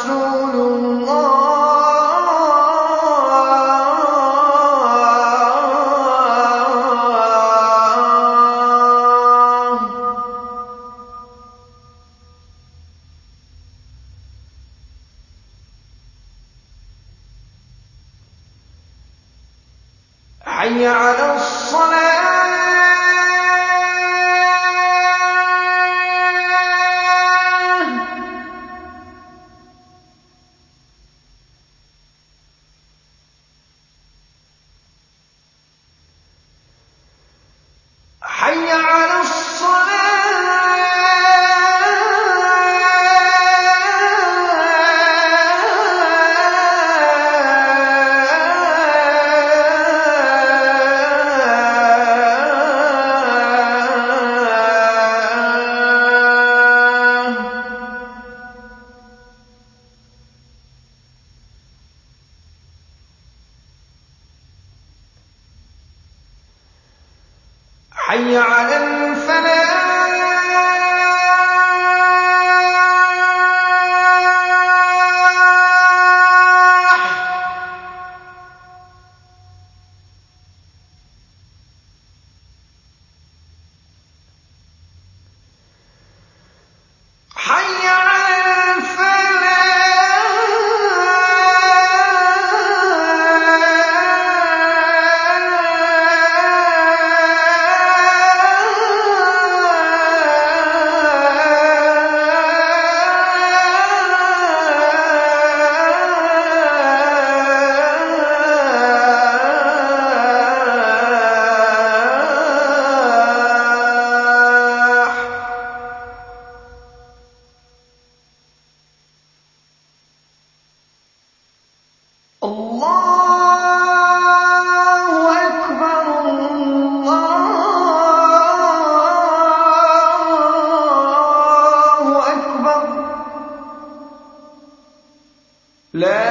رسول الله. حي على الصلاة. حي على لا